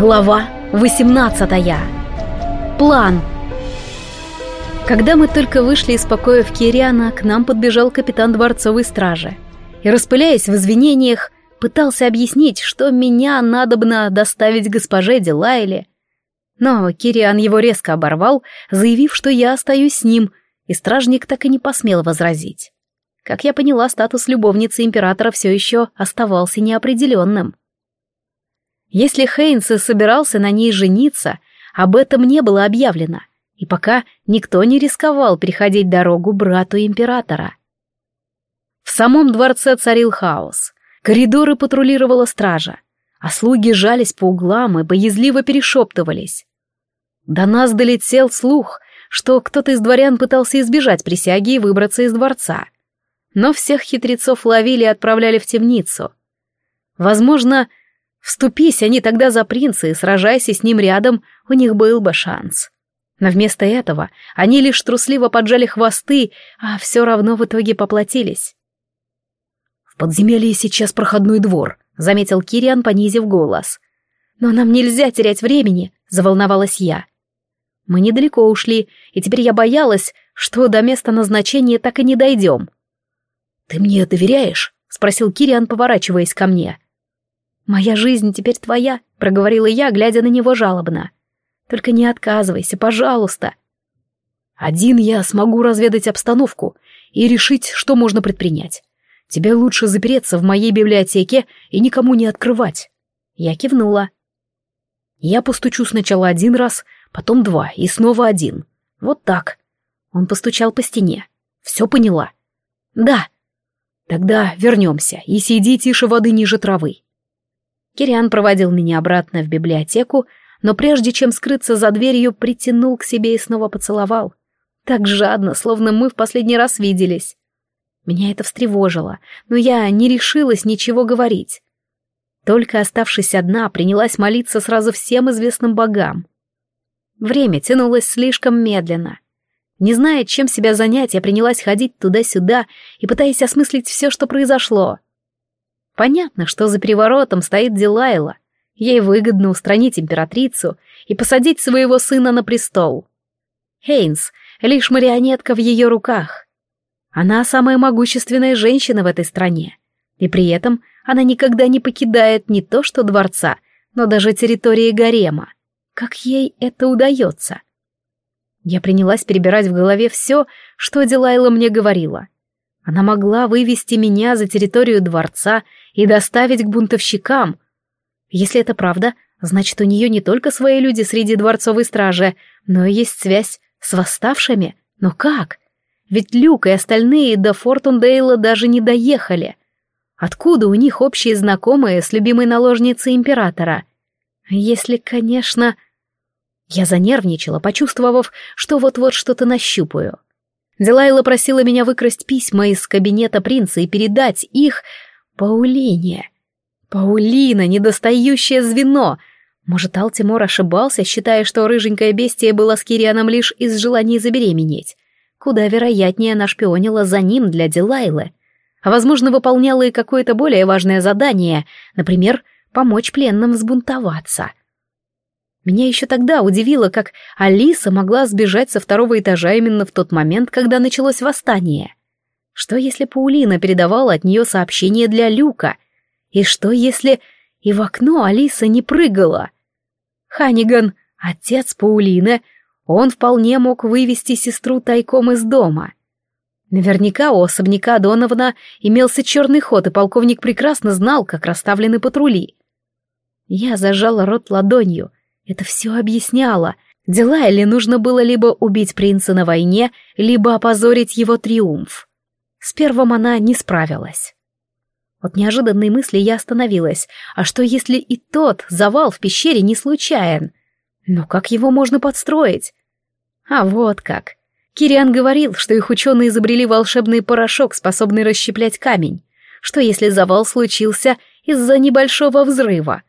Глава 18 План Когда мы только вышли из покоев Кириана, к нам подбежал капитан дворцовой стражи и, распыляясь в извинениях, пытался объяснить, что меня надобно доставить госпоже Дилайле. Но Кириан его резко оборвал, заявив, что я остаюсь с ним, и стражник так и не посмел возразить. Как я поняла, статус любовницы императора все еще оставался неопределенным. Если Хейнс и собирался на ней жениться, об этом не было объявлено, и пока никто не рисковал переходить дорогу брату императора. В самом дворце царил хаос. Коридоры патрулировала стража, а слуги жались по углам и боязливо перешептывались. До нас долетел слух, что кто-то из дворян пытался избежать присяги и выбраться из дворца. Но всех хитрецов ловили и отправляли в темницу. Возможно, Вступись они тогда за принца и сражаясь с ним рядом, у них был бы шанс. Но вместо этого они лишь трусливо поджали хвосты, а все равно в итоге поплатились. «В подземелье сейчас проходной двор», — заметил Кириан, понизив голос. «Но нам нельзя терять времени», — заволновалась я. Мы недалеко ушли, и теперь я боялась, что до места назначения так и не дойдем. «Ты мне доверяешь?» — спросил Кириан, поворачиваясь ко мне. «Моя жизнь теперь твоя», — проговорила я, глядя на него жалобно. «Только не отказывайся, пожалуйста». «Один я смогу разведать обстановку и решить, что можно предпринять. Тебе лучше запереться в моей библиотеке и никому не открывать». Я кивнула. «Я постучу сначала один раз, потом два и снова один. Вот так». Он постучал по стене. «Все поняла?» «Да». «Тогда вернемся и сиди тише воды ниже травы. Кириан проводил меня обратно в библиотеку, но прежде чем скрыться за дверью, притянул к себе и снова поцеловал. Так жадно, словно мы в последний раз виделись. Меня это встревожило, но я не решилась ничего говорить. Только оставшись одна, принялась молиться сразу всем известным богам. Время тянулось слишком медленно. Не зная, чем себя занять, я принялась ходить туда-сюда и пытаясь осмыслить все, что произошло. Понятно, что за переворотом стоит Дилайла. Ей выгодно устранить императрицу и посадить своего сына на престол. Хейнс — лишь марионетка в ее руках. Она самая могущественная женщина в этой стране. И при этом она никогда не покидает не то что дворца, но даже территории гарема. Как ей это удается? Я принялась перебирать в голове все, что Дилайла мне говорила. Она могла вывести меня за территорию дворца и доставить к бунтовщикам. Если это правда, значит, у нее не только свои люди среди дворцовой стражи, но и есть связь с восставшими. Но как? Ведь Люк и остальные до Фортундейла даже не доехали. Откуда у них общие знакомые с любимой наложницей императора? Если, конечно... Я занервничала, почувствовав, что вот-вот что-то нащупаю. Дилайла просила меня выкрасть письма из кабинета принца и передать их Паулине. Паулина, недостающее звено. Может, Алтимор ошибался, считая, что рыженькая бестия была с Кирианом лишь из желания забеременеть. Куда вероятнее она шпионила за ним для Дилайлы. А, возможно, выполняла и какое-то более важное задание, например, помочь пленным взбунтоваться. Меня еще тогда удивило, как Алиса могла сбежать со второго этажа именно в тот момент, когда началось восстание. Что если Паулина передавала от нее сообщение для Люка? И что если и в окно Алиса не прыгала? Ханиган, отец Паулины, он вполне мог вывести сестру тайком из дома. Наверняка у особняка Донована имелся черный ход, и полковник прекрасно знал, как расставлены патрули. Я зажала рот ладонью — это все объясняло. Дела или нужно было либо убить принца на войне, либо опозорить его триумф. С первым она не справилась. От неожиданной мысли я остановилась. А что, если и тот завал в пещере не случайен? Но как его можно подстроить? А вот как. Кириан говорил, что их ученые изобрели волшебный порошок, способный расщеплять камень. Что если завал случился из-за небольшого взрыва?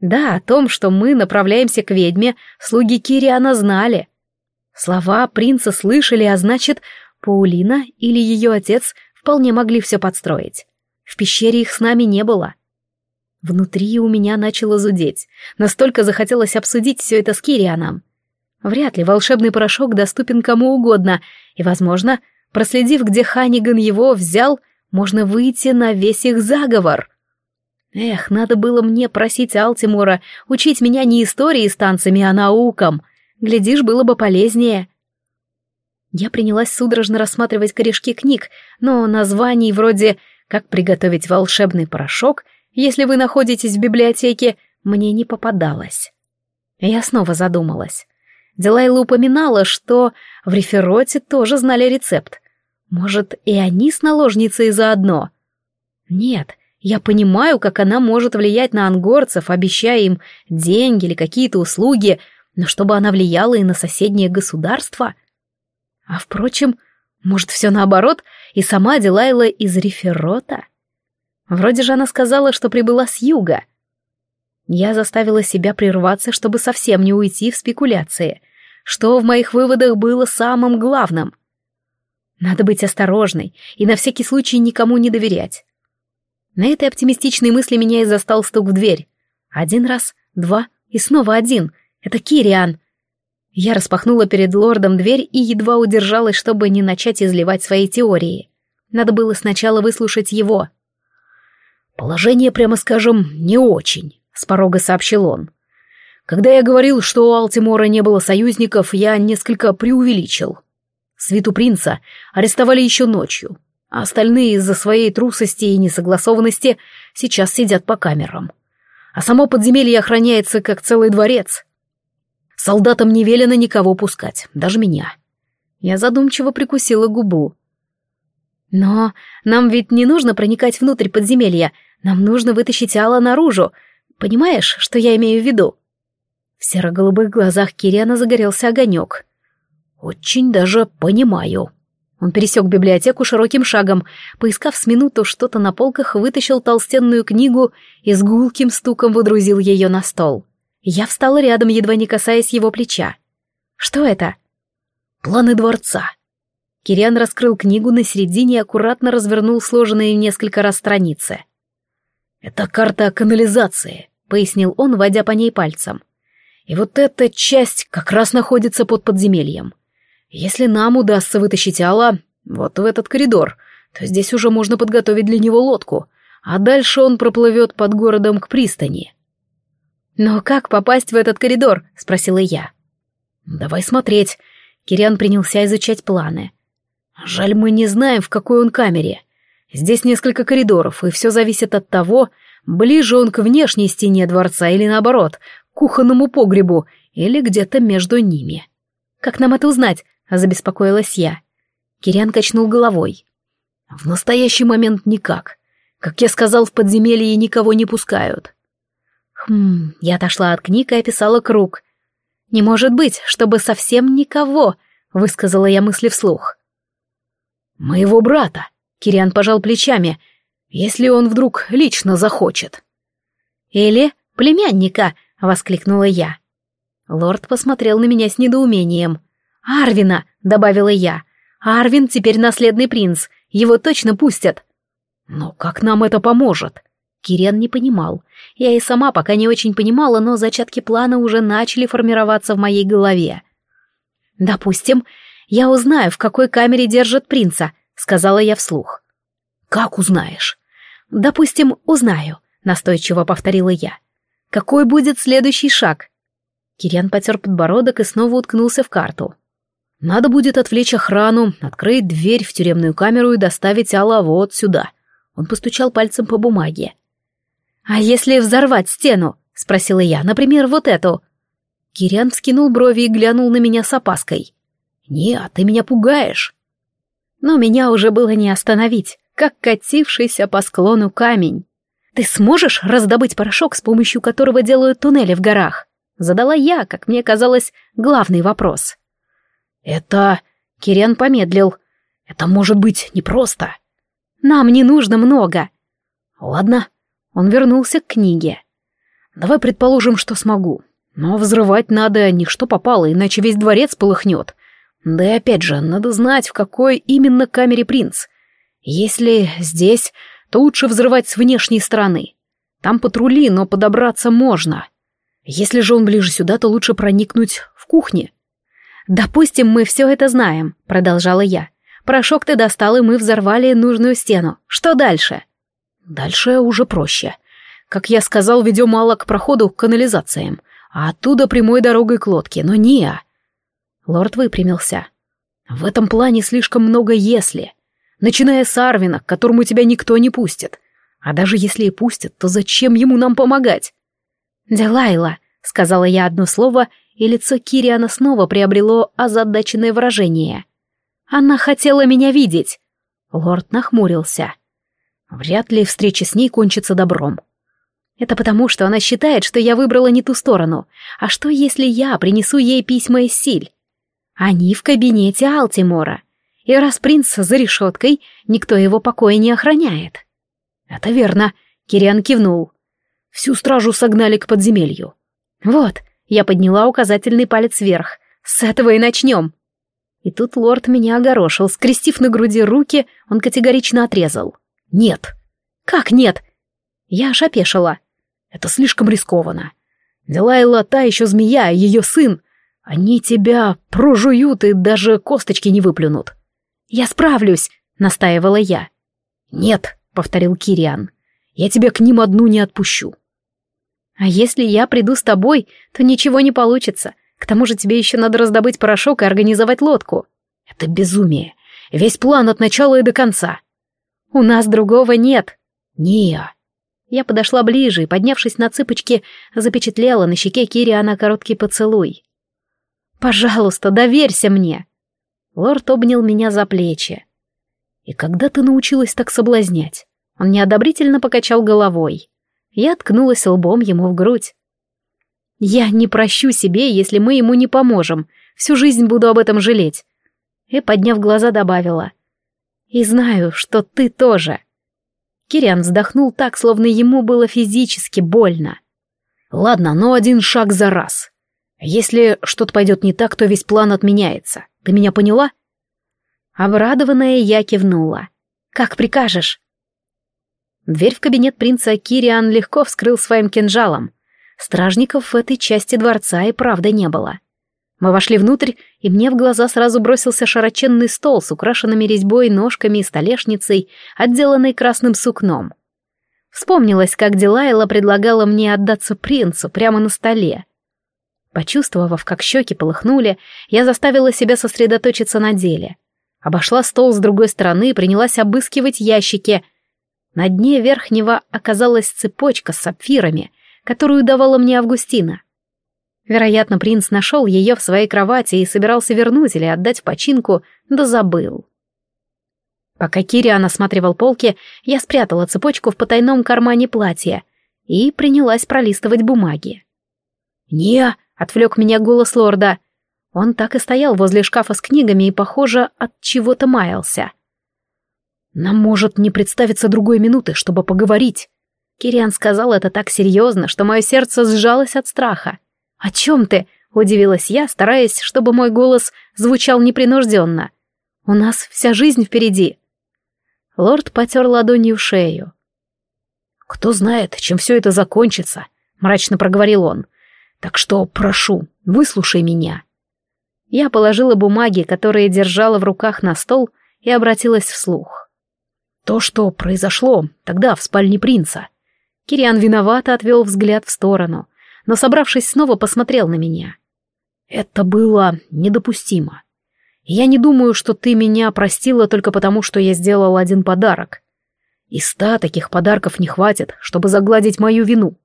Да, о том, что мы направляемся к ведьме, слуги Кириана знали. Слова принца слышали, а значит, Паулина или ее отец вполне могли все подстроить. В пещере их с нами не было. Внутри у меня начало зудеть. Настолько захотелось обсудить все это с Кирианом. Вряд ли волшебный порошок доступен кому угодно, и, возможно, проследив, где Ханиган его взял, можно выйти на весь их заговор. Эх, надо было мне просить Алтимора учить меня не историей с танцами, а наукам. Глядишь, было бы полезнее. Я принялась судорожно рассматривать корешки книг, но названий вроде «Как приготовить волшебный порошок», если вы находитесь в библиотеке, мне не попадалось. Я снова задумалась. Делайла упоминала, что в рефероте тоже знали рецепт. Может, и они с наложницей заодно? Нет, я понимаю, как она может влиять на ангорцев, обещая им деньги или какие-то услуги, но чтобы она влияла и на соседнее государство? А впрочем, может, все наоборот, и сама Дилайла из реферота? Вроде же она сказала, что прибыла с юга. Я заставила себя прерваться, чтобы совсем не уйти в спекуляции. Что в моих выводах было самым главным? Надо быть осторожной и на всякий случай никому не доверять. На этой оптимистичной мысли меня и застал стук в дверь. Один раз, два и снова один. Это Кириан. Я распахнула перед лордом дверь и едва удержалась, чтобы не начать изливать свои теории. Надо было сначала выслушать его. «Положение, прямо скажем, не очень», — с порога сообщил он. «Когда я говорил, что у Алтимора не было союзников, я несколько преувеличил. Свиту принца арестовали еще ночью, а остальные из-за своей трусости и несогласованности сейчас сидят по камерам. А само подземелье охраняется как целый дворец. Солдатам не велено никого пускать, даже меня. Я задумчиво прикусила губу. Но нам ведь не нужно проникать внутрь подземелья, нам нужно вытащить Алла наружу. Понимаешь, что я имею в виду? В серо-голубых глазах Кириана загорелся огонек. Очень даже понимаю. Он пересек библиотеку широким шагом, поискав с минуту что-то на полках, вытащил толстенную книгу и с гулким стуком выдрузил ее на стол. Я встала рядом, едва не касаясь его плеча. «Что это?» «Планы дворца». Кириан раскрыл книгу на середине и аккуратно развернул сложенные несколько раз страницы. «Это карта канализации», — пояснил он, водя по ней пальцем. «И вот эта часть как раз находится под подземельем. Если нам удастся вытащить Алла вот в этот коридор, то здесь уже можно подготовить для него лодку, а дальше он проплывет под городом к пристани. «Но как попасть в этот коридор?» — спросила я. «Давай смотреть». Кириан принялся изучать планы. «Жаль, мы не знаем, в какой он камере. Здесь несколько коридоров, и все зависит от того, ближе он к внешней стене дворца или наоборот, к кухонному погребу, или где-то между ними. Как нам это узнать? забеспокоилась я. Кириан качнул головой. В настоящий момент никак. Как я сказал, в подземелье никого не пускают. Хм, я отошла от книг и описала круг. Не может быть, чтобы совсем никого, высказала я мысли вслух. Моего брата, Кириан пожал плечами, если он вдруг лично захочет. Или племянника, воскликнула я. Лорд посмотрел на меня с недоумением. «Арвина!» — добавила я. «Арвин теперь наследный принц, его точно пустят». «Но как нам это поможет?» Кирен не понимал. Я и сама пока не очень понимала, но зачатки плана уже начали формироваться в моей голове. «Допустим, я узнаю, в какой камере держат принца», — сказала я вслух. «Как узнаешь?» «Допустим, узнаю», — настойчиво повторила я. «Какой будет следующий шаг?» Кирен потер подбородок и снова уткнулся в карту. Надо будет отвлечь охрану, открыть дверь в тюремную камеру и доставить Алла вот сюда. Он постучал пальцем по бумаге. «А если взорвать стену?» — спросила я. «Например, вот эту». Кириан вскинул брови и глянул на меня с опаской. «Нет, ты меня пугаешь». Но меня уже было не остановить, как катившийся по склону камень. «Ты сможешь раздобыть порошок, с помощью которого делают туннели в горах?» Задала я, как мне казалось, главный вопрос. «Это...» — Кириан помедлил. «Это может быть непросто». «Нам не нужно много». «Ладно». Он вернулся к книге. «Давай предположим, что смогу. Но взрывать надо не что попало, иначе весь дворец полыхнет. Да и опять же, надо знать, в какой именно камере принц. Если здесь, то лучше взрывать с внешней стороны. Там патрули, но подобраться можно. Если же он ближе сюда, то лучше проникнуть в кухне. «Допустим, мы все это знаем», — продолжала я. «Порошок ты достал, и мы взорвали нужную стену. Что дальше?» «Дальше уже проще. Как я сказал, ведем мало к проходу к канализациям, а оттуда прямой дорогой к лодке, но не Лорд выпрямился. «В этом плане слишком много «если». Начиная с Арвина, к которому тебя никто не пустит. А даже если и пустят, то зачем ему нам помогать? «Делайла», — сказала я одно слово, и лицо Кириана снова приобрело озадаченное выражение. «Она хотела меня видеть». Лорд нахмурился. «Вряд ли встреча с ней кончится добром». «Это потому, что она считает, что я выбрала не ту сторону. А что, если я принесу ей письма из Силь? Они в кабинете Алтимора. И раз принц за решеткой, никто его покоя не охраняет». «Это верно», — Кириан кивнул. «Всю стражу согнали к подземелью». «Вот», — я подняла указательный палец вверх. «С этого и начнем». И тут лорд меня огорошил, скрестив на груди руки, он категорично отрезал. «Нет». «Как нет?» Я аж опешила. «Это слишком рискованно. Делайла та еще змея, ее сын. Они тебя прожуют и даже косточки не выплюнут». «Я справлюсь», — настаивала я. «Нет», — повторил Кириан. «Я тебя к ним одну не отпущу». «А если я приду с тобой, то ничего не получится. К тому же тебе еще надо раздобыть порошок и организовать лодку». «Это безумие. Весь план от начала и до конца». «У нас другого нет». «Не». Я подошла ближе и, поднявшись на цыпочки, запечатлела на щеке Кириана короткий поцелуй. «Пожалуйста, доверься мне». Лорд обнял меня за плечи. И когда ты научилась так соблазнять? Он неодобрительно покачал головой. Я ткнулась лбом ему в грудь. Я не прощу себе, если мы ему не поможем. Всю жизнь буду об этом жалеть. И, подняв глаза, добавила. И знаю, что ты тоже. Кириан вздохнул так, словно ему было физически больно. Ладно, но один шаг за раз. Если что-то пойдет не так, то весь план отменяется. Ты меня поняла? Обрадованная я кивнула. «Как прикажешь». Дверь в кабинет принца Кириан легко вскрыл своим кинжалом. Стражников в этой части дворца и правда не было. Мы вошли внутрь, и мне в глаза сразу бросился широченный стол с украшенными резьбой ножками и столешницей, отделанной красным сукном. Вспомнилось, как Дилайла предлагала мне отдаться принцу прямо на столе. Почувствовав, как щеки полыхнули, я заставила себя сосредоточиться на деле — Обошла стол с другой стороны и принялась обыскивать ящики. На дне верхнего оказалась цепочка с сапфирами, которую давала мне Августина. Вероятно, принц нашел ее в своей кровати и собирался вернуть или отдать в починку, да забыл. Пока Кириан осматривал полки, я спрятала цепочку в потайном кармане платья и принялась пролистывать бумаги. «Не!» — отвлек меня голос лорда — он так и стоял возле шкафа с книгами и, похоже, от чего-то маялся. «Нам может не представиться другой минуты, чтобы поговорить». Кириан сказал это так серьезно, что мое сердце сжалось от страха. «О чем ты?» — удивилась я, стараясь, чтобы мой голос звучал непринужденно. «У нас вся жизнь впереди». Лорд потер ладонью шею. «Кто знает, чем все это закончится», — мрачно проговорил он. «Так что, прошу, выслушай меня». Я положила бумаги, которые держала в руках на стол, и обратилась вслух. То, что произошло тогда в спальне принца. Кириан виновато отвел взгляд в сторону, но, собравшись снова, посмотрел на меня. Это было недопустимо. Я не думаю, что ты меня простила только потому, что я сделал один подарок. И ста таких подарков не хватит, чтобы загладить мою вину.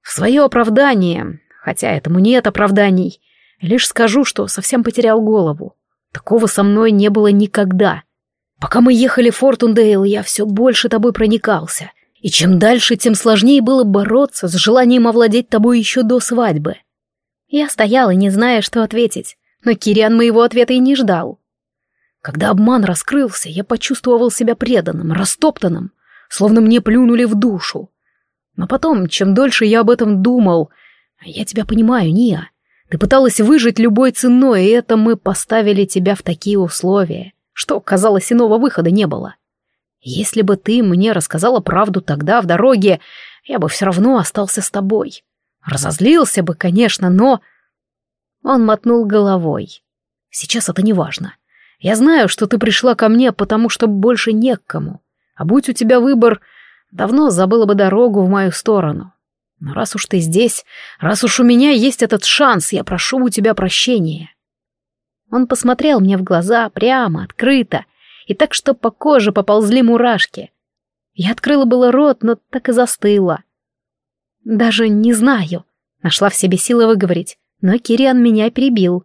В свое оправдание, хотя этому нет оправданий, Лишь скажу, что совсем потерял голову. Такого со мной не было никогда. Пока мы ехали в Фортундейл, я все больше тобой проникался. И чем дальше, тем сложнее было бороться с желанием овладеть тобой еще до свадьбы. Я стояла, не зная, что ответить, но Кириан моего ответа и не ждал. Когда обман раскрылся, я почувствовал себя преданным, растоптанным, словно мне плюнули в душу. Но потом, чем дольше я об этом думал, я тебя понимаю, Ния, ты пыталась выжить любой ценой, и это мы поставили тебя в такие условия, что, казалось, иного выхода не было. Если бы ты мне рассказала правду тогда в дороге, я бы все равно остался с тобой. Разозлился бы, конечно, но... Он мотнул головой. Сейчас это не важно. Я знаю, что ты пришла ко мне, потому что больше не к кому. А будь у тебя выбор, давно забыла бы дорогу в мою сторону. Но раз уж ты здесь, раз уж у меня есть этот шанс, я прошу у тебя прощения. Он посмотрел мне в глаза прямо, открыто, и так что по коже поползли мурашки. Я открыла было рот, но так и застыла. Даже не знаю. Нашла в себе силы выговорить, но Кириан меня перебил.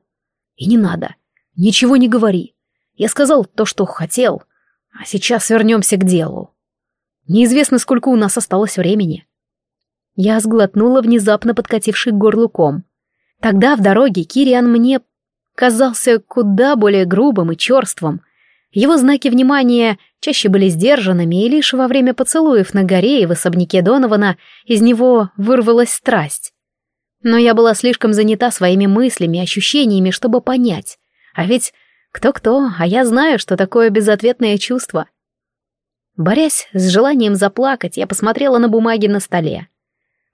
И не надо. Ничего не говори. Я сказал то, что хотел. А сейчас вернемся к делу. Неизвестно, сколько у нас осталось времени. Я сглотнула внезапно подкативший к горлу ком. Тогда в дороге Кириан мне казался куда более грубым и черством. Его знаки внимания чаще были сдержанными, и лишь во время поцелуев на горе и в особняке Донована из него вырвалась страсть. Но я была слишком занята своими мыслями ощущениями, чтобы понять. А ведь кто-кто, а я знаю, что такое безответное чувство. Борясь с желанием заплакать, я посмотрела на бумаги на столе.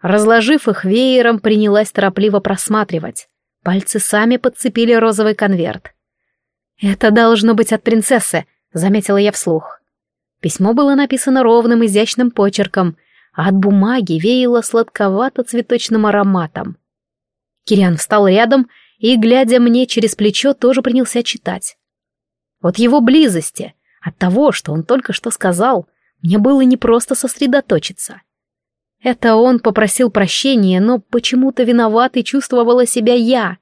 Разложив их веером, принялась торопливо просматривать. Пальцы сами подцепили розовый конверт. «Это должно быть от принцессы», — заметила я вслух. Письмо было написано ровным изящным почерком, а от бумаги веяло сладковато-цветочным ароматом. Кириан встал рядом и, глядя мне через плечо, тоже принялся читать. От его близости, от того, что он только что сказал, мне было непросто сосредоточиться. Это он попросил прощения, но почему-то виноватой чувствовала себя я.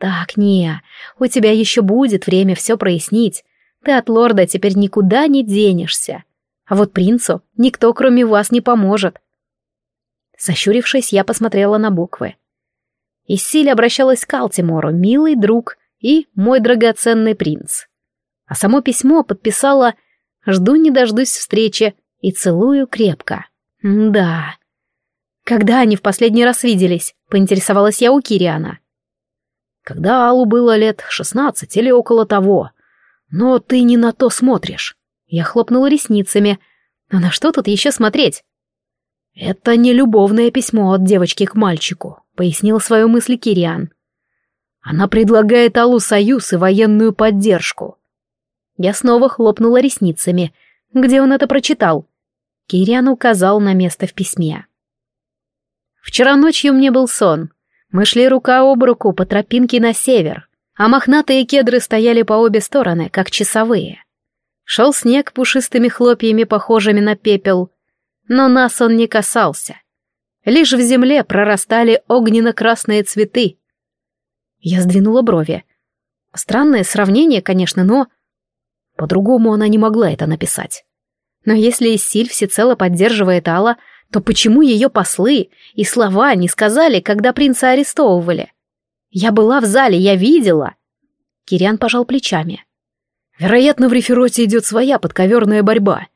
Так, не, у тебя еще будет время все прояснить. Ты от лорда теперь никуда не денешься. А вот принцу никто, кроме вас, не поможет. Сощурившись, я посмотрела на буквы. Иссиль обращалась к Алтимору, милый друг и мой драгоценный принц. А само письмо подписала «Жду не дождусь встречи и целую крепко». «Да». «Когда они в последний раз виделись?» — поинтересовалась я у Кириана. «Когда Аллу было лет шестнадцать или около того. Но ты не на то смотришь». Я хлопнула ресницами. «А на что тут еще смотреть?» «Это не любовное письмо от девочки к мальчику», — пояснил свою мысль Кириан. «Она предлагает Аллу союз и военную поддержку». Я снова хлопнула ресницами. Где он это прочитал? Кириан указал на место в письме. Вчера ночью мне был сон. Мы шли рука об руку по тропинке на север, а мохнатые кедры стояли по обе стороны, как часовые. Шел снег пушистыми хлопьями, похожими на пепел, но нас он не касался. Лишь в земле прорастали огненно-красные цветы. Я сдвинула брови. Странное сравнение, конечно, но... По-другому она не могла это написать. Но если Исиль всецело поддерживает Алла, то почему ее послы и слова не сказали, когда принца арестовывали? Я была в зале, я видела. Кириан пожал плечами. Вероятно, в рефероте идет своя подковерная борьба.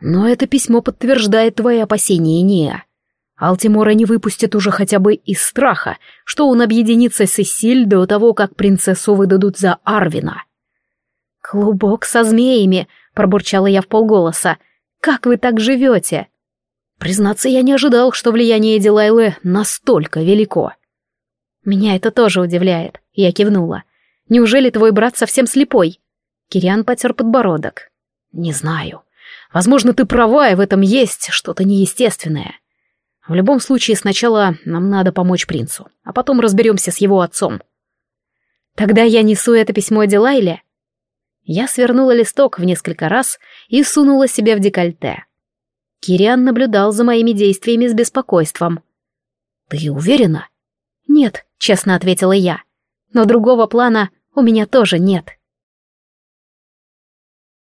Но это письмо подтверждает твои опасения, Неа. Алтимора не выпустит уже хотя бы из страха, что он объединится с Исиль до того, как принцессу выдадут за Арвина. «Клубок со змеями», — пробурчала я в полголоса, — как вы так живете?» Признаться, я не ожидал, что влияние Дилайлы настолько велико. Меня это тоже удивляет. Я кивнула. Неужели твой брат совсем слепой? Кириан потер подбородок. Не знаю. Возможно, ты права, и в этом есть что-то неестественное. В любом случае, сначала нам надо помочь принцу, а потом разберемся с его отцом. Тогда я несу это письмо Дилайле. Я свернула листок в несколько раз и сунула себе в декольте. Кириан наблюдал за моими действиями с беспокойством. «Ты уверена?» «Нет», — честно ответила я. «Но другого плана у меня тоже нет».